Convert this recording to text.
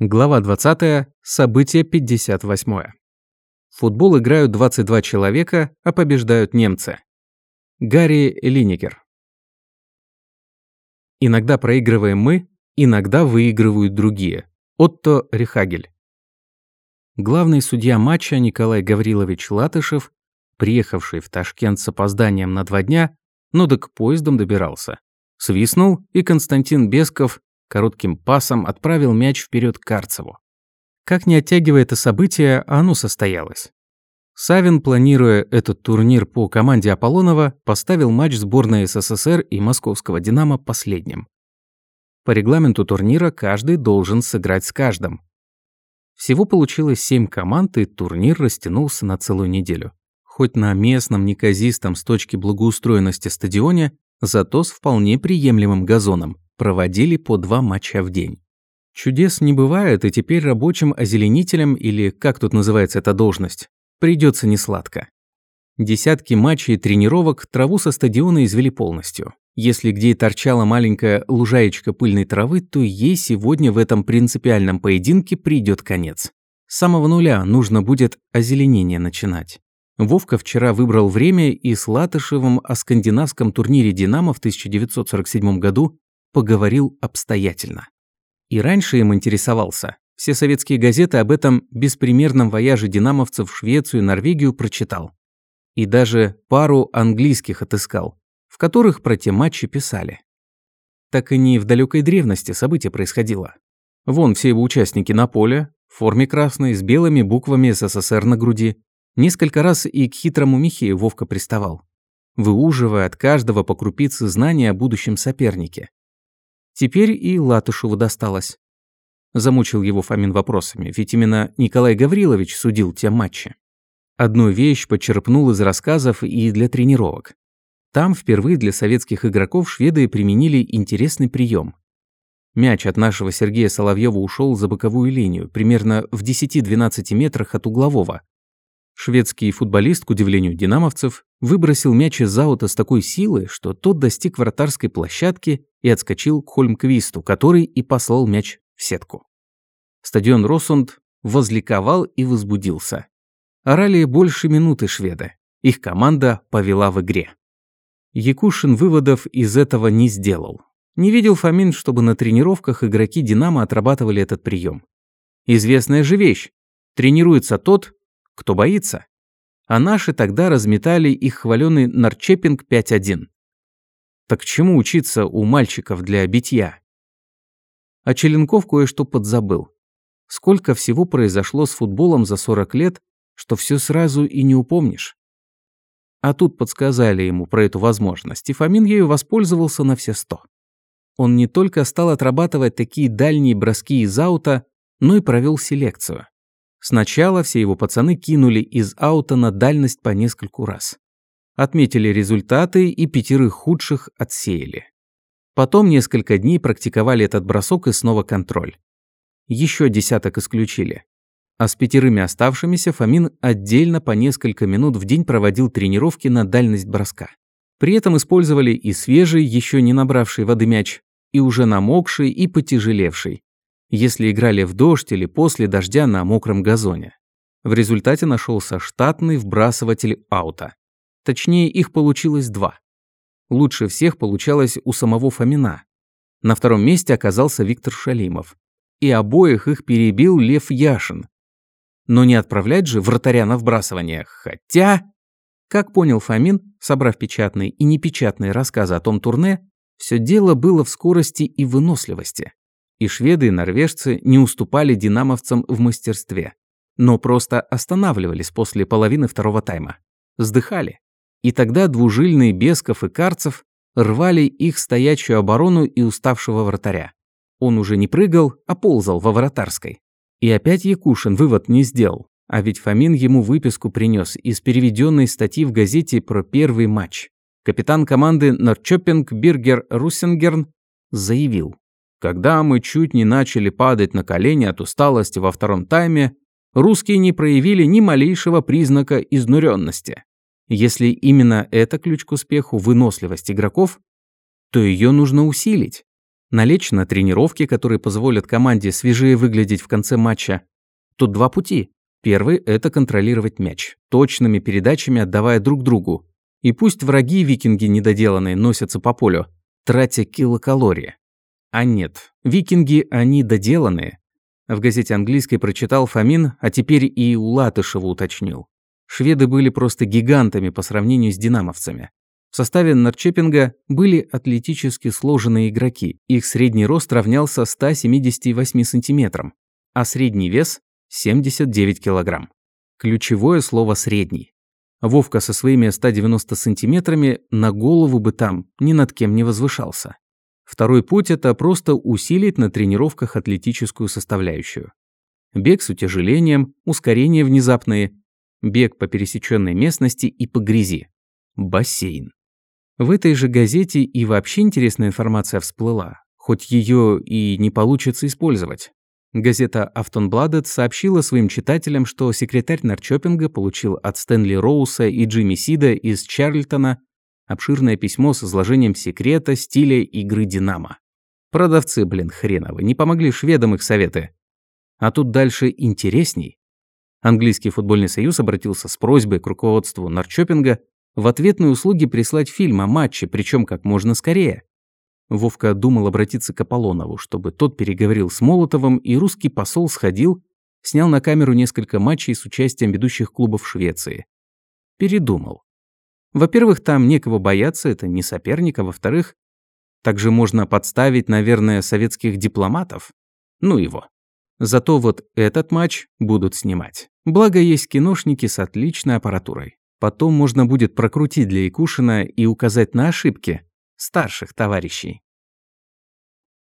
Глава 20. Событие 58. В футбол играют 22 человека, а побеждают немцы. Гарри Линигер. Иногда проигрываем мы, иногда выигрывают другие. Отто Рихагель. Главный судья матча Николай Гаврилович Латышев, приехавший в Ташкент с опозданием на два дня, но да к поездам добирался. Свистнул, и Константин Бесков коротким пасом отправил мяч вперед Карцеву. Как не оттягивая это событие, оно состоялось. Савин, планируя этот турнир по команде Аполлонова, поставил матч сборной СССР и московского «Динамо» последним. По регламенту турнира каждый должен сыграть с каждым. Всего получилось семь команд, и турнир растянулся на целую неделю. Хоть на местном неказистом с точки благоустроенности стадионе, зато с вполне приемлемым газоном проводили по два матча в день. Чудес не бывает, и теперь рабочим озеленителям, или как тут называется эта должность, придется несладко. Десятки матчей и тренировок траву со стадиона извели полностью. Если где и торчала маленькая лужаечка пыльной травы, то ей сегодня в этом принципиальном поединке придет конец. С самого нуля нужно будет озеленение начинать. Вовка вчера выбрал время и с Латышевым о скандинавском турнире «Динамо» в 1947 году поговорил обстоятельно. И раньше им интересовался. Все советские газеты об этом беспримерном вояже динамовцев в Швецию и Норвегию прочитал. И даже пару английских отыскал, в которых про те матчи писали. Так и не в далекой древности событие происходило. Вон все его участники на поле, в форме красной, с белыми буквами СССР на груди. Несколько раз и к хитрому Михею Вовка приставал, выуживая от каждого по крупице знания о будущем сопернике. Теперь и Латышеву досталось. Замучил его Фомин вопросами, ведь именно Николай Гаврилович судил те матчи. Одну вещь почерпнул из рассказов и для тренировок. Там впервые для советских игроков шведы применили интересный прием. Мяч от нашего Сергея Соловьева ушел за боковую линию, примерно в 10-12 метрах от углового, Шведский футболист, к удивлению динамовцев, выбросил мяч из аута с такой силой, что тот достиг вратарской площадки и отскочил к Хольмквисту, который и послал мяч в сетку. Стадион Росунд возликовал и возбудился. Орали больше минуты шведы. Их команда повела в игре. Якушин выводов из этого не сделал. Не видел Фомин, чтобы на тренировках игроки «Динамо» отрабатывали этот прием. Известная же вещь. Тренируется тот, кто боится? А наши тогда разметали их хваленый Нарчепинг 5-1. Так чему учиться у мальчиков для битья? А Челенков кое-что подзабыл. Сколько всего произошло с футболом за 40 лет, что все сразу и не упомнишь. А тут подсказали ему про эту возможность, и Фомин ею воспользовался на все сто. Он не только стал отрабатывать такие дальние броски из аута, но и провел селекцию. Сначала все его пацаны кинули из аута на дальность по нескольку раз. Отметили результаты и пятерых худших отсеяли. Потом несколько дней практиковали этот бросок и снова контроль. Еще десяток исключили. А с пятерыми оставшимися Фомин отдельно по несколько минут в день проводил тренировки на дальность броска. При этом использовали и свежий, еще не набравший воды мяч, и уже намокший и потяжелевший, если играли в дождь или после дождя на мокром газоне. В результате нашелся штатный вбрасыватель аута. Точнее, их получилось два. Лучше всех получалось у самого Фомина. На втором месте оказался Виктор Шалимов. И обоих их перебил Лев Яшин. Но не отправлять же вратаря на вбрасывание. Хотя... Как понял Фомин, собрав печатные и непечатные рассказы о том турне, все дело было в скорости и выносливости. И шведы, и норвежцы не уступали динамовцам в мастерстве, но просто останавливались после половины второго тайма. Сдыхали. И тогда двужильные Бесков и Карцев рвали их стоячую оборону и уставшего вратаря. Он уже не прыгал, а ползал во вратарской. И опять Якушин вывод не сделал, а ведь Фомин ему выписку принес из переведенной статьи в газете про первый матч. Капитан команды Норчопинг Биргер Руссенгерн заявил, когда мы чуть не начали падать на колени от усталости во втором тайме, русские не проявили ни малейшего признака изнуренности. Если именно это ключ к успеху выносливость игроков, то ее нужно усилить. налечь на тренировки, которые позволят команде свежее выглядеть в конце матча. Тут два пути. Первый – это контролировать мяч, точными передачами отдавая друг другу. И пусть враги викинги недоделанные носятся по полю, тратя килокалории. А нет, викинги они доделанные. В газете английской прочитал Фомин, а теперь и у Латышева уточнил. Шведы были просто гигантами по сравнению с динамовцами. В составе Нарчепинга были атлетически сложенные игроки, их средний рост равнялся 178 сантиметрам, а средний вес – 79 килограмм. Ключевое слово «средний». Вовка со своими 190 сантиметрами на голову бы там ни над кем не возвышался. Второй путь – это просто усилить на тренировках атлетическую составляющую. Бег с утяжелением, ускорения внезапные, бег по пересеченной местности и по грязи. Бассейн. В этой же газете и вообще интересная информация всплыла, хоть ее и не получится использовать. Газета «Автонбладет» сообщила своим читателям, что секретарь Нарчопинга получил от Стэнли Роуса и Джимми Сида из Чарльтона обширное письмо с изложением секрета стиля игры «Динамо». Продавцы, блин, хреновы, не помогли шведам их советы. А тут дальше интересней. Английский футбольный союз обратился с просьбой к руководству Нарчопинга в ответные услуги прислать фильм о матче, причем как можно скорее. Вовка думал обратиться к Аполлонову, чтобы тот переговорил с Молотовым, и русский посол сходил, снял на камеру несколько матчей с участием ведущих клубов Швеции. Передумал. Во-первых, там некого бояться, это не соперник, а во-вторых, также можно подставить, наверное, советских дипломатов. Ну его. Зато вот этот матч будут снимать. Благо есть киношники с отличной аппаратурой. Потом можно будет прокрутить для Якушина и указать на ошибки старших товарищей.